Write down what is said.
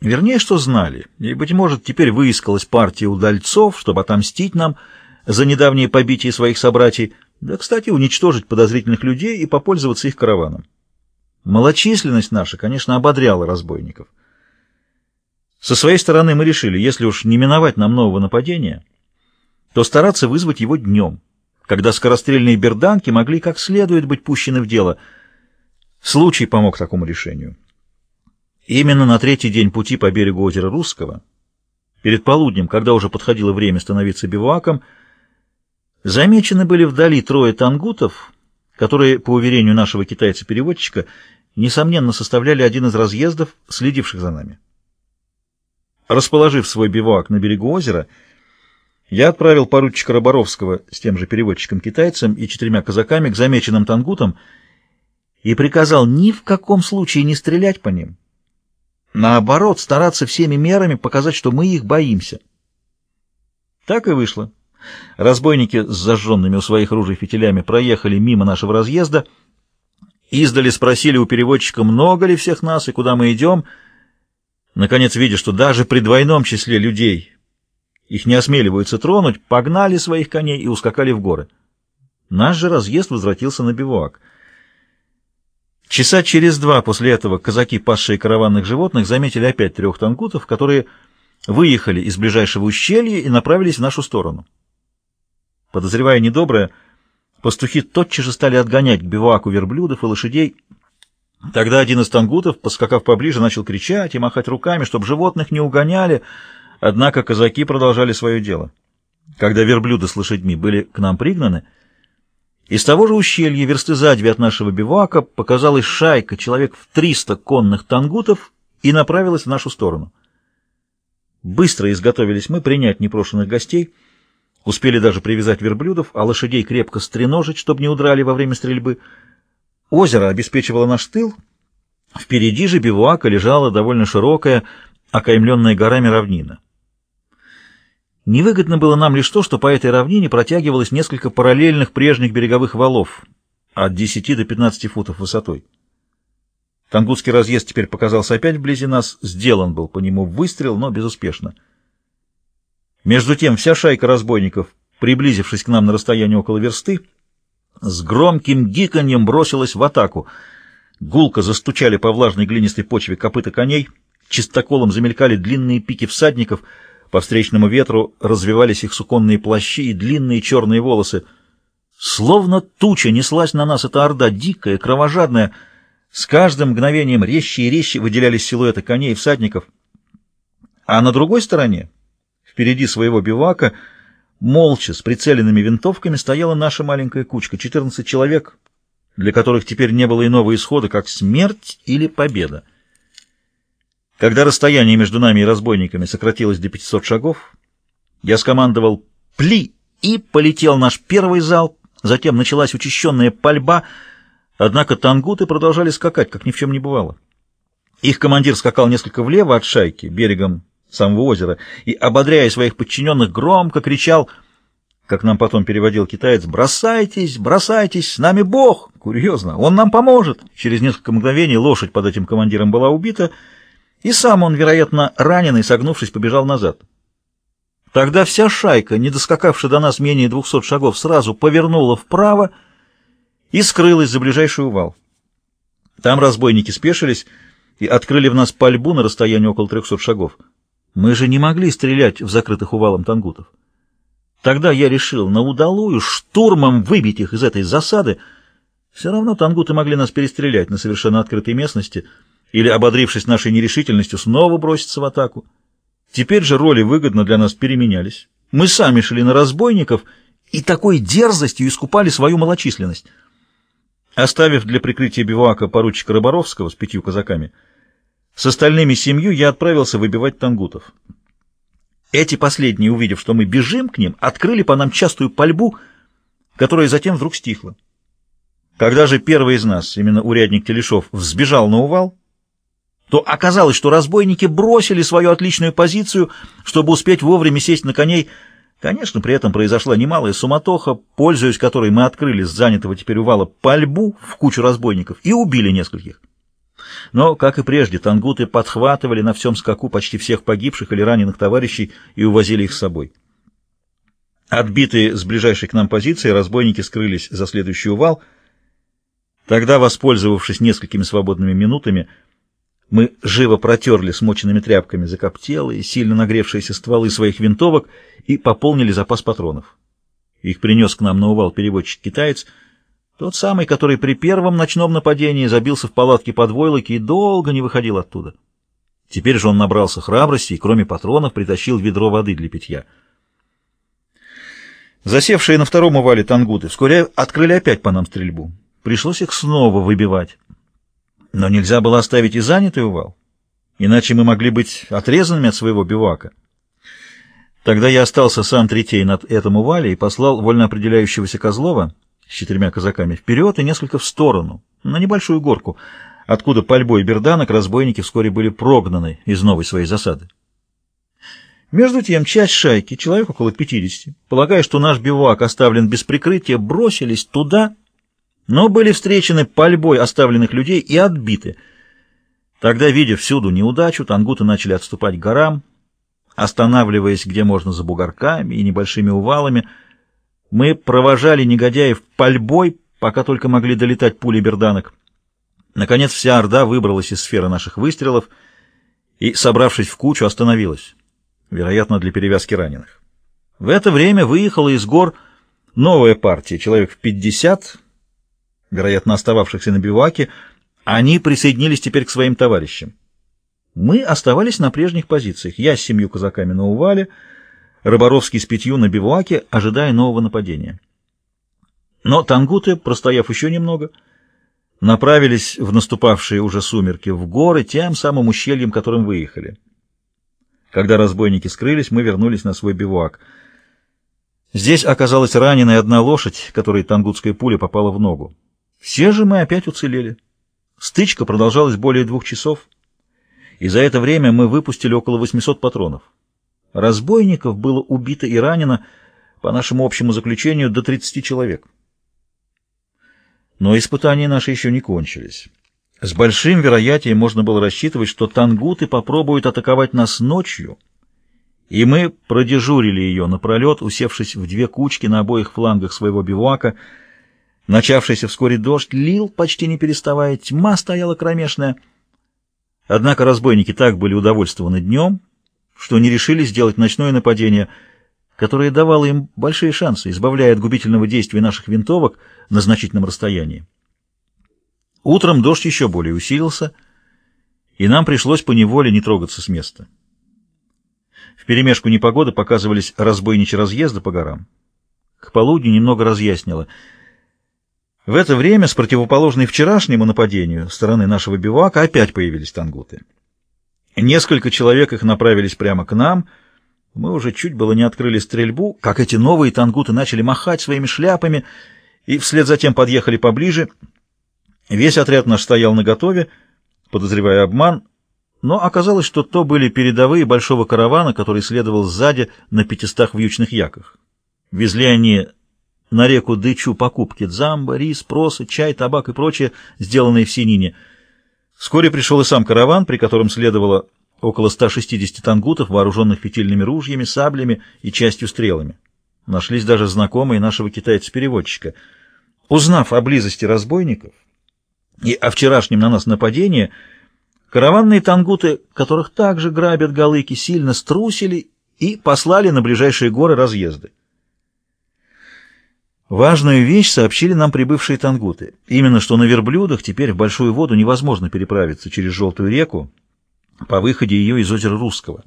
Вернее, что знали, и, быть может, теперь выискалась партия удальцов, чтобы отомстить нам за недавнее побитие своих собратьев, да, кстати, уничтожить подозрительных людей и попользоваться их караваном. Малочисленность наша, конечно, ободряла разбойников. Со своей стороны мы решили, если уж не миновать нам нового нападения, то стараться вызвать его днем, когда скорострельные берданки могли как следует быть пущены в дело. Случай помог такому решению. Именно на третий день пути по берегу озера Русского, перед полуднем, когда уже подходило время становиться бивуаком, замечены были вдали трое тангутов, которые, по уверению нашего китайца-переводчика, несомненно составляли один из разъездов, следивших за нами. Расположив свой бивуак на берегу озера, я отправил поручика Роборовского с тем же переводчиком-китайцем и четырьмя казаками к замеченным тангутам и приказал ни в каком случае не стрелять по ним, Наоборот, стараться всеми мерами показать, что мы их боимся. Так и вышло. Разбойники с зажженными у своих ружей фитилями проехали мимо нашего разъезда, издали спросили у переводчика, много ли всех нас и куда мы идем. Наконец, видя, что даже при двойном числе людей их не осмеливаются тронуть, погнали своих коней и ускакали в горы. Наш же разъезд возвратился на бивуак — Часа через два после этого казаки, пасшие караванных животных, заметили опять трех тангутов, которые выехали из ближайшего ущелья и направились в нашу сторону. Подозревая недоброе, пастухи тотчас же стали отгонять к биваку верблюдов и лошадей. Тогда один из тангутов, поскакав поближе, начал кричать и махать руками, чтобы животных не угоняли, однако казаки продолжали свое дело. Когда верблюды с лошадьми были к нам пригнаны, из того же ущелья, версты за две от нашего бивака, показалась шайка, человек в триста конных тангутов, и направилась в нашу сторону. Быстро изготовились мы принять непрошенных гостей, успели даже привязать верблюдов, а лошадей крепко стреножить, чтобы не удрали во время стрельбы. Озеро обеспечивало наш тыл, впереди же бивуака лежала довольно широкая, окаймленная горами равнина. Невыгодно было нам лишь то, что по этой равнине протягивалось несколько параллельных прежних береговых валов от 10 до 15 футов высотой. Тангутский разъезд теперь показался опять вблизи нас, сделан был по нему выстрел, но безуспешно. Между тем вся шайка разбойников, приблизившись к нам на расстояние около версты, с громким гиканьем бросилась в атаку. Гулко застучали по влажной глинистой почве копыта коней, чистоколом замелькали длинные пики всадников — по встречному ветру развивались их суконные плащи и длинные черные волосы. Словно туча неслась на нас эта орда, дикая, кровожадная. С каждым мгновением резче и резче выделялись силуэты коней и всадников. А на другой стороне, впереди своего бивака, молча, с прицеленными винтовками, стояла наша маленькая кучка, 14 человек, для которых теперь не было иного исхода, как смерть или победа. Когда расстояние между нами и разбойниками сократилось до 500 шагов, я скомандовал «Пли!» и полетел наш первый залп, затем началась учащенная пальба, однако тангуты продолжали скакать, как ни в чем не бывало. Их командир скакал несколько влево от шайки, берегом самого озера, и, ободряя своих подчиненных, громко кричал, как нам потом переводил китаец, «Бросайтесь, бросайтесь, с нами Бог!» Курьезно, он нам поможет. Через несколько мгновений лошадь под этим командиром была убита — и сам он, вероятно, раненый, согнувшись, побежал назад. Тогда вся шайка, не доскакавшая до нас менее двухсот шагов, сразу повернула вправо и скрылась за ближайший увал. Там разбойники спешились и открыли в нас пальбу на расстоянии около трехсот шагов. Мы же не могли стрелять в закрытых увалом тангутов. Тогда я решил на удалую штурмом выбить их из этой засады. Все равно тангуты могли нас перестрелять на совершенно открытой местности — или, ободрившись нашей нерешительностью, снова броситься в атаку. Теперь же роли выгодно для нас переменялись. Мы сами шли на разбойников и такой дерзостью искупали свою малочисленность. Оставив для прикрытия бивуака поручика Рыборовского с пятью казаками, с остальными семью я отправился выбивать тангутов. Эти последние, увидев, что мы бежим к ним, открыли по нам частую пальбу, которая затем вдруг стихла. Когда же первый из нас, именно урядник Телешов, взбежал на увал, то оказалось, что разбойники бросили свою отличную позицию, чтобы успеть вовремя сесть на коней. Конечно, при этом произошла немалая суматоха, пользуясь которой мы открыли с занятого теперь увала пальбу в кучу разбойников и убили нескольких. Но, как и прежде, тангуты подхватывали на всем скаку почти всех погибших или раненых товарищей и увозили их с собой. Отбитые с ближайшей к нам позиции, разбойники скрылись за следующий увал. Тогда, воспользовавшись несколькими свободными минутами, мы живо протерли смоченными тряпками закоптелые, сильно нагревшиеся стволы своих винтовок и пополнили запас патронов. Их принес к нам на увал переводчик-китаец, тот самый, который при первом ночном нападении забился в палатке под войлоки и долго не выходил оттуда. Теперь же он набрался храбрости и, кроме патронов, притащил ведро воды для питья. Засевшие на втором увале тангуты вскоре открыли опять по нам стрельбу. Пришлось их снова выбивать. Но нельзя было оставить и занятый увал, иначе мы могли быть отрезанными от своего бивака. Тогда я остался сам третей над этим увале и послал вольноопределяющегося Козлова с четырьмя казаками вперед и несколько в сторону, на небольшую горку, откуда пальбой берданок разбойники вскоре были прогнаны из новой своей засады. Между тем, часть шайки, человек около 50, полагая, что наш бивак оставлен без прикрытия, бросились туда, но были встречены пальбой оставленных людей и отбиты. Тогда, видя всюду неудачу, тангуты начали отступать к горам, останавливаясь где можно за бугорками и небольшими увалами. Мы провожали негодяев пальбой, пока только могли долетать пули берданок. Наконец вся орда выбралась из сферы наших выстрелов и, собравшись в кучу, остановилась, вероятно, для перевязки раненых. В это время выехала из гор новая партия, человек в пятьдесят, вероятно, остававшихся на биваке, они присоединились теперь к своим товарищам. Мы оставались на прежних позициях. Я с семью казаками на увале, Рыборовский с пятью на биваке, ожидая нового нападения. Но тангуты, простояв еще немного, направились в наступавшие уже сумерки в горы тем самым ущельем, которым выехали. Когда разбойники скрылись, мы вернулись на свой бивуак. Здесь оказалась раненая одна лошадь, которой тангутская пуля попала в ногу. Все же мы опять уцелели. Стычка продолжалась более двух часов, и за это время мы выпустили около 800 патронов. Разбойников было убито и ранено, по нашему общему заключению, до 30 человек. Но испытания наши еще не кончились. С большим вероятием можно было рассчитывать, что тангуты попробуют атаковать нас ночью, и мы продежурили ее напролет, усевшись в две кучки на обоих флангах своего бивуака, Начавшийся вскоре дождь лил, почти не переставая, тьма стояла кромешная. Однако разбойники так были удовольствованы днем, что не решили сделать ночное нападение, которое давало им большие шансы, избавляя от губительного действия наших винтовок на значительном расстоянии. Утром дождь еще более усилился, и нам пришлось поневоле не трогаться с места. В перемешку непогоды показывались разбойничьи разъезды по горам. К полудню немного разъяснило — в это время с противоположной вчерашнему нападению стороны нашего бивака опять появились тангуты. Несколько человек их направились прямо к нам. Мы уже чуть было не открыли стрельбу, как эти новые тангуты начали махать своими шляпами, и вслед за тем подъехали поближе. Весь отряд наш стоял наготове, подозревая обман, но оказалось, что то были передовые большого каравана, который следовал сзади на пятистах вьючных яках. Везли они на реку Дычу покупки дзамба, рис, просы, чай, табак и прочее, сделанные в Синине. Вскоре пришел и сам караван, при котором следовало около 160 тангутов, вооруженных фитильными ружьями, саблями и частью стрелами. Нашлись даже знакомые нашего китайца-переводчика. Узнав о близости разбойников и о вчерашнем на нас нападении, караванные тангуты, которых также грабят галыки, сильно струсили и послали на ближайшие горы разъезды. Важную вещь сообщили нам прибывшие тангуты. Именно что на верблюдах теперь в большую воду невозможно переправиться через Желтую реку по выходе ее из озера Русского.